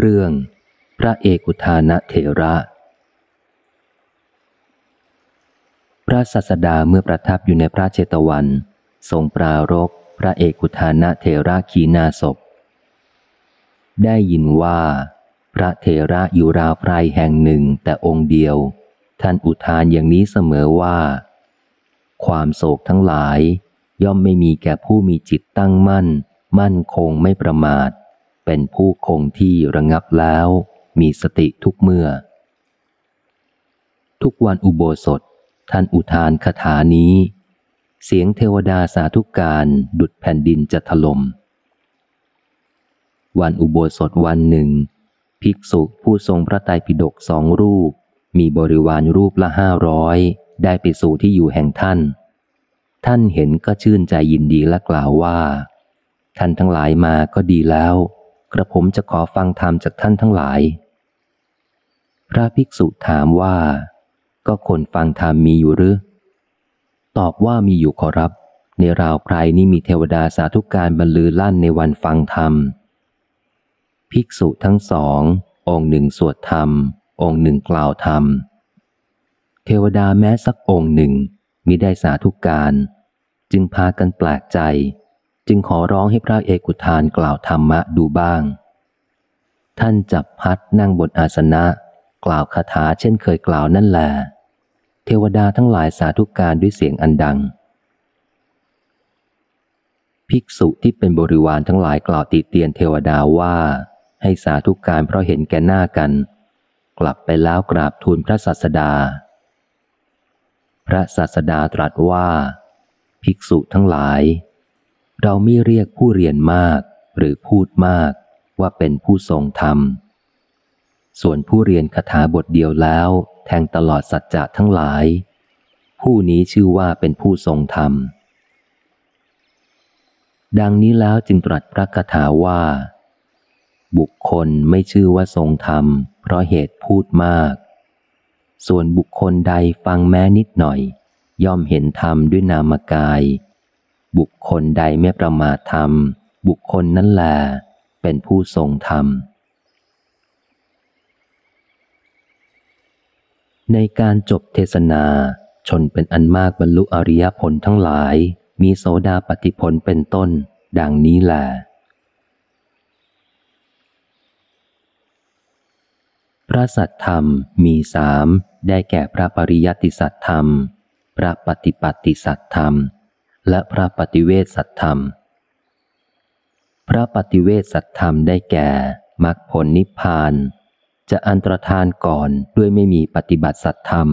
เรื่อง พระเอกุทานะเถระ พระสัสดาเมื่อประทับอยู่ในพระเจตวัน ทรงปรารกพระเอกุทานะเถระขีนาศพ ได้ยินว่า พระเถระอยู่ราวไพรแห่งหนึ่งแต่องค์เดียว ท่านอุทานอย่างนี้เสมอว่า ความโศกทั้งหลาย ย่อมไม่มีแก่ผู้มีจิตตั้งมั่น มั่นคงไม่ประมาท เป็นผู้คงที่ระงับแล้ว มีสติทุกเมื่อ ทุกวันอุโบสถ ท่านอุทานคาถานี้ เสียงเทวดาสาธุการดุดแผ่นดินจะถลม่มวันอุโบสถวันหนึ่ง ภิกษุผู้ทรงพระไตรปิฎกสองรูป มีบริวารรูปละห้าร้อยได้ไปสู่ที่อยู่แห่งท่าน ท่านเห็นก็ชื่นใจยินดีและกล่าวว่า ท่านทั้งหลายมาก็ดีแล้ว กระผมจะขอฟังธรรมจากท่านทั้งหลาย พระภิกษุถามว่า ก็คนฟังธรรมมีอยู่หรือ ตอบว่ามีอยู่ขอรับ ในราวไพรนี่มีเทวดาสาธุการบรรลือลั่นในวันฟังธรรม ภิกษุทั้งสอง องค์หนึ่งสวดธรรม องค์หนึ่งกล่าวธรรม เทวดาแม้สักองค์หนึ่งมิได้สาธุการ จึงพากันแปลกใจ จึงขอร้องให้พระเอกุทานกล่าวธรรมะดูบ้าง ท่านจับพัดนั่งบนอาสนะ กล่าวคาถาเช่นเคยกล่าวนั่นแหละเทวดาทั้งหลายสาธุการด้วยเสียงอันดัง ภิกษุที่เป็นบริวารทั้งหลายกล่าวติเตียนเทวดาว่าให้สาธุการเพราะเห็นแก่หน้ากัน กลับไปแล้วกราบทูลพระศาสดา พระศาสดาตรัสว่า ภิกษุทั้งหลาย เราไม่เรียกผู้เรียนมาก หรือพูดมาก ว่าเป็นผู้ทรงธรรม ส่วนผู้เรียนคาถาบทเดียวแล้ว แทงตลอดสัจจะทั้งหลาย ผู้นี้ชื่อว่าเป็นผู้ทรงธรรม ดังนี้แล้วจึงตรัสพระคาถาว่า บุคคลไม่ชื่อว่าทรงธรรม เพราะเหตุพูดมาก ส่วนบุคคลใดฟังแม้นิดหน่อย ย่อมเห็นธรรมด้วยนามกาย บุคคลใดไม่ประมาทธรรม บุคคลนั้นแหละเป็นผู้ทรงธรรม ในการจบเทศนา ชนเป็นอันมากบรรลุอริยผลทั้งหลาย มีโสดาปฏิผลเป็นต้น ดังนี้แหละพระสัตธรรมมีสามได้แก่พระปริยัติสัตธรรม พระปฏิปัติสัตธรรม และพระปฏิเวสสัตธรรม พระปฏิเวสสัตธรรมได้แก่มรรคผลนิพพาน จะอันตรธานก่อนด้วยไม่มีปฏิบัติสัตธรรม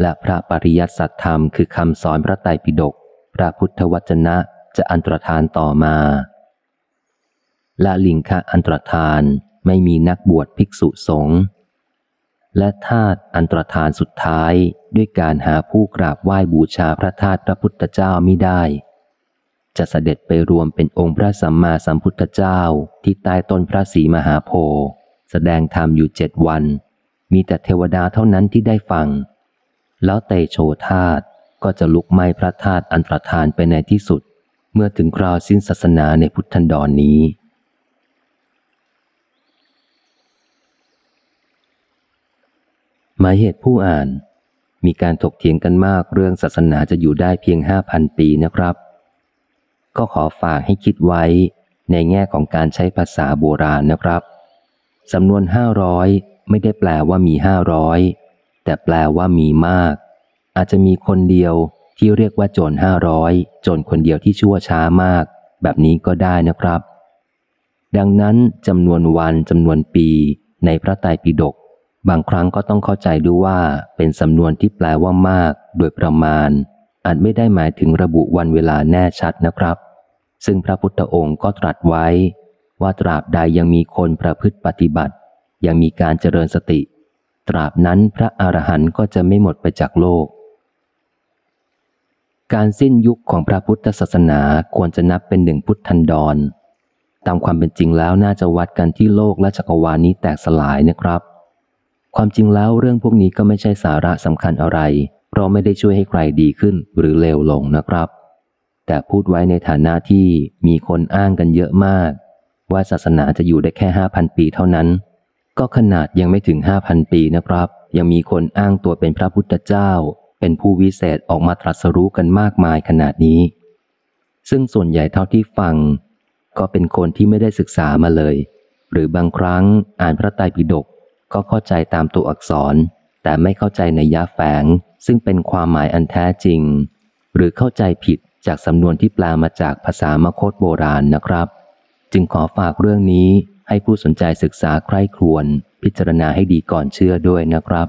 และพระปริยัติสัตธรรมคือคำสอนพระไตรปิฎกพระพุทธวจนะจะอันตรธานต่อมาและลิงคะอันตรธานไม่มีนักบวชภิกษุสงฆ์ และธาตุอันตรธานสุดท้ายด้วยการหาผู้กราบไหว้บูชาพระธาตุพระพุทธเจ้าไม่ได้ จะเสด็จไปรวมเป็นองค์พระสัมมาสัมพุทธเจ้าที่ใต้ต้นพระศรีมหาโพธิ์แสดงธรรมอยู่เจ็ดวัน มีแต่เทวดาเท่านั้นที่ได้ฟัง แล้วเตโชธาตุก็จะลุกไหม้พระธาตุอันตรธานไปในที่สุด เมื่อถึงคราวสิ้นศาสนาในพุทธันดรนนี้ หมายเหตุผู้อ่าน มีการถกเถียงกันมากเรื่องศาสนาจะอยู่ได้เพียงห้าพันปีนะครับ ก็ขอฝากให้คิดไว้ในแง่ของการใช้ภาษาโบราณนะครับ สำนวนห้าร้อยไม่ได้แปลว่ามีห้าร้อยแต่แปลว่ามีมาก อาจจะมีคนเดียวที่เรียกว่าโจรห้าร้อยโจรคนเดียวที่ชั่วช้ามาก แบบนี้ก็ได้นะครับ ดังนั้นจำนวนวันจำนวนปีในพระไตรปิฎก บางครั้งก็ต้องเข้าใจดูว่าเป็นสำนวนที่แปลว่ามาก โดยประมาณ อาจไม่ได้หมายถึงระบุวันเวลาแน่ชัดนะครับ ซึ่งพระพุทธองค์ก็ตรัสไว้ ว่าตราบใดยังมีคนประพฤติปฏิบัติ ยังมีการเจริญสติ ตราบนั้นพระอรหันต์ก็จะไม่หมดไปจากโลก การสิ้นยุคของพระพุทธศาสนาควรจะนับเป็นหนึ่งพุทธันดร ตามความเป็นจริงแล้วน่าจะวัดกันที่โลกและจักรวาลนี้แตกสลายนะครับ ความจริงแล้วเรื่องพวกนี้ก็ไม่ใช่สาระสำคัญอะไร เพราะไม่ได้ช่วยให้ใครดีขึ้นหรือเลวลงนะครับ แต่พูดไว้ในฐานะที่มีคนอ้างกันเยอะมาก ว่าศาสนาจะอยู่ได้แค่ห้าพันปีเท่านั้น ก็ขนาดยังไม่ถึงห้าพันปีนะครับ ยังมีคนอ้างตัวเป็นพระพุทธเจ้า เป็นผู้วิเศษออกมาตรัสรู้กันมากมายขนาดนี้ ซึ่งส่วนใหญ่เท่าที่ฟัง ก็เป็นคนที่ไม่ได้ศึกษามาเลย หรือบางครั้งอ่านพระไตรปิฎก ก็เข้าใจตามตัวอักษร แต่ไม่เข้าใจในยาแฝง ซึ่งเป็นความหมายอันแท้จริง หรือเข้าใจผิดจากสำนวนที่แปลมาจากภาษามคตโบราณนะครับ จึงขอฝากเรื่องนี้ให้ผู้สนใจศึกษาใคร่ครวญพิจารณาให้ดีก่อนเชื่อด้วยนะครับ